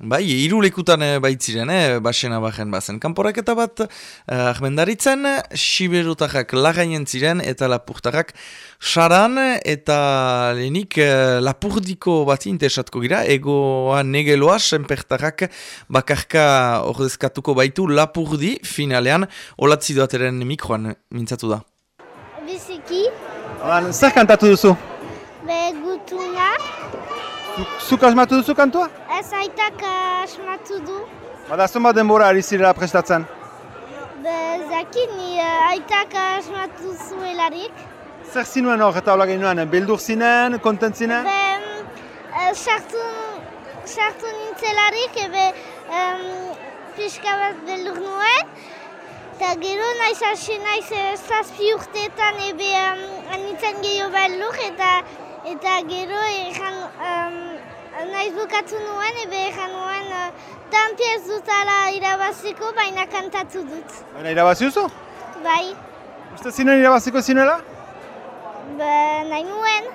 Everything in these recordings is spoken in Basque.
Bai, hiru lekutan eh, baitziren, eh, basena bajen bazen. Kanporaketa bat eh, ahmendaritzen, siberutajak lagainen ziren eta lapurtajak saran eta lehenik eh, lapurdiko bat intesatko gira, egoa negeloa senpertajak bakarka ordezkatuko baitu lapurdi finalean, olatzi duateren mikroan mintzatu da. Biziki, zer kantatu duzu? be gutuna, Zuk asmatu duzu kantua? ez aitak asmatu du. Bada, zonbat denbora ari zirela prestatzen? Be zaki ni eh, aitak asmatu zuelarik. Zer zinuen hor eta hola genuen, beldur zinen, kontent zinen? Be eh, sartu, sartu nintzelarik, ebe em, pixka bat beldur nuen. Eta gero naiz hasi naiz eh, zazpi urteetan ebe um, anitzen gehiago beldur eta eta gero ejan em, naiz bukatu nuen ebe ejan nuen uh, tanpi ez dutala irabaziko baina kantatu dut. Baina irabazi duzu? Bai, Uste zinen irabaziko zinuela? be, nahi nuen.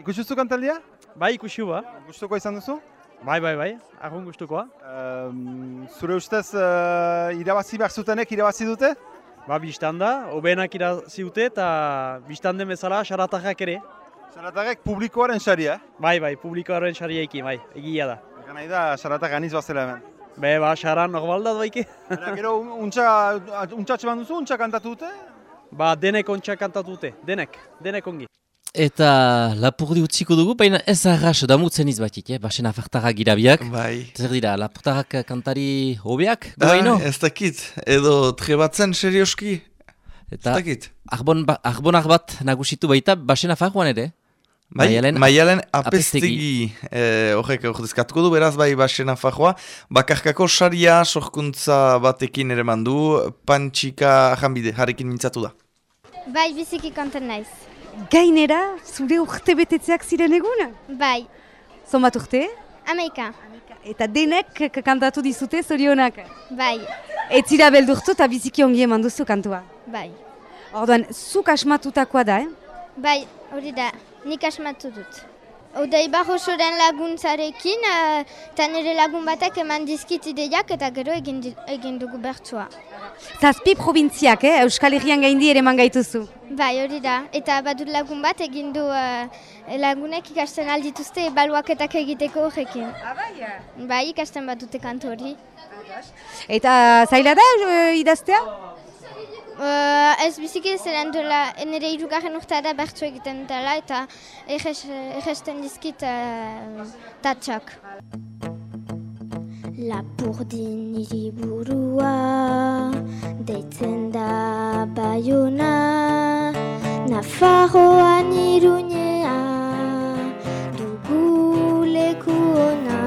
Ikusi duzu kantaldia? Bai, ikusi ba. Gustuko izan duzu? Bai, bai, bai. Argun gustukoa. Um, zure ustez uh, irabazi behar zutenek irabazi dute? Ba, biztan da, obenak irazi dute eta biztan den bezala xaratajak ere. Saratarek publikoaren saria, eh? Bai, bai, publikoaren xariaiki, bai, egia da. Egan nahi da, Saratak aniz bazela hemen. Be, ba, xaran normal da doike. Gero, untxa, untxatxe ban duzu, untxa kantatu dute? Ba, denek ontsa kantatu dute, denek, denek ongi. Eta lapurdi utziko dugu, baina ez arras damutzen izbatik, eh? basen afartarrak irabiak. Bai. Zer dira, lapurtarrak kantari hobeak, goaino? Ah, ez dakit, edo trebatzen serioski, ez Eta dakit. arbon, ba, arbonak bat nagusitu baita basen afarroan ere. Bai, Maialen Maialen Apestegi. eh, horrek ordezkatuko du, beraz bai basena fajoa. Bakarkako saria sorkuntza batekin ere mandu, pantxika janbide, harekin mintzatu da. Bai, biziki konten naiz. Gainera, zure urte betetzeak ziren eguna? Bai, Zonbat urte? ameika. Eta denek kantatu dizute zorionak. Bai, Ez zira beldurtu eta biziki ongi eman duzu kantua. bai. Orduan, zuk asmatutakoa da, eh? Bai, hori da, nik asmatu dut. Odei barrosoren laguntzarekin, eh, eta nire lagun batek eman dizkit ideiak eta gero egin, egin dugu bertsua. Zazpi probintziak, eh? Euskal Herrian gaindi ere eman gaituzu. Bai, hori da. Eta badut lagun bat egin du eh, lagunek ikasten aldituzte ebaluaketak egiteko horrekin. Bai, ikasten badute kantu hori. Eta zaila da eh, idaztea? Uh, ez biziki zeren duela, nire irugarren urtea da bertsu egiten dela eta egesten dizkit uh, tatxak. Lapurdin hiriburua deitzen da baiona Nafarroan irunea dugu leku ona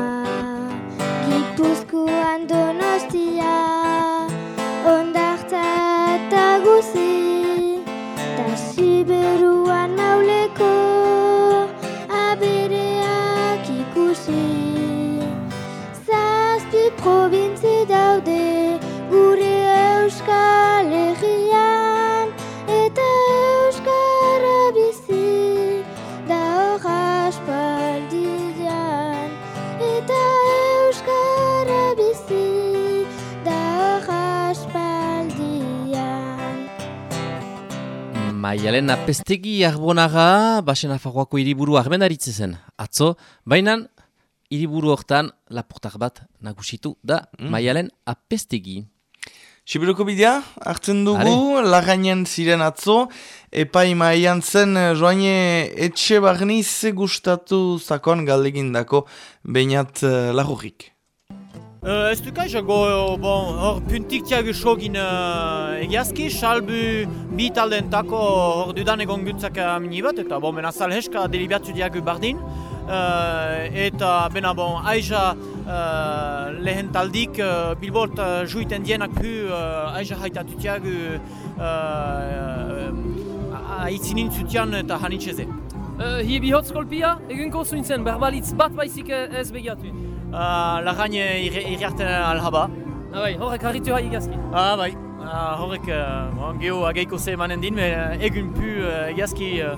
Gipuzkoan donostia ikusi Zazpi probintzi daude gure Euskal Herrian. Eta Euskara bizi da hor aspaldian eta Euskara bizi da hor aspaldian Maialen apestegi arbonaga, basen afarroako hiriburu armendaritze zen. Atzo, baina hiriburu hortan lapurtar bat nagusitu da Maialen apestegi. Sibiruko bidea, hartzen dugu, lagainen ziren atzo, epai maian zen eh, joane etxe barniz gustatu zakon galdegindako bainat uh, lagurrik. Uh, ez duka jago, bon, hor puntik tiago sogin uh, egiazki, salbu bi taldeentako hor dudan egon guntzak amini bat, eta bon, ben azal heska delibiatu diago bardin. Uh, eta bena bon, aiza uh, lehen taldik uh, Bilbort uh, juiten dienak hu uh, aiza haitatutiagu uh, uh, eta hanitxeze. Uh, hi bihotz kolpia, egunko zuintzen, berbalitz bat baizik ez begiatu. Uh, Lagain irriarten alhaba. Ah, bai, horrek harritu hai egazki. Ah, bai. Uh, horrek, uh, geho ageiko ze emanen din, egun pu uh, egazki uh,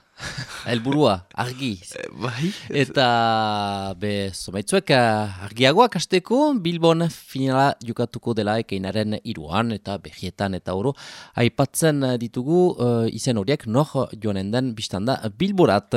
helburua argi. Bai. Eta be, zomaitzuek eh, argiagoak asteko, Bilbon finala jokatuko dela ekeinaren iruan eta behietan eta oro. Aipatzen ditugu uh, izen horiek nor joanen den biztanda Bilborat.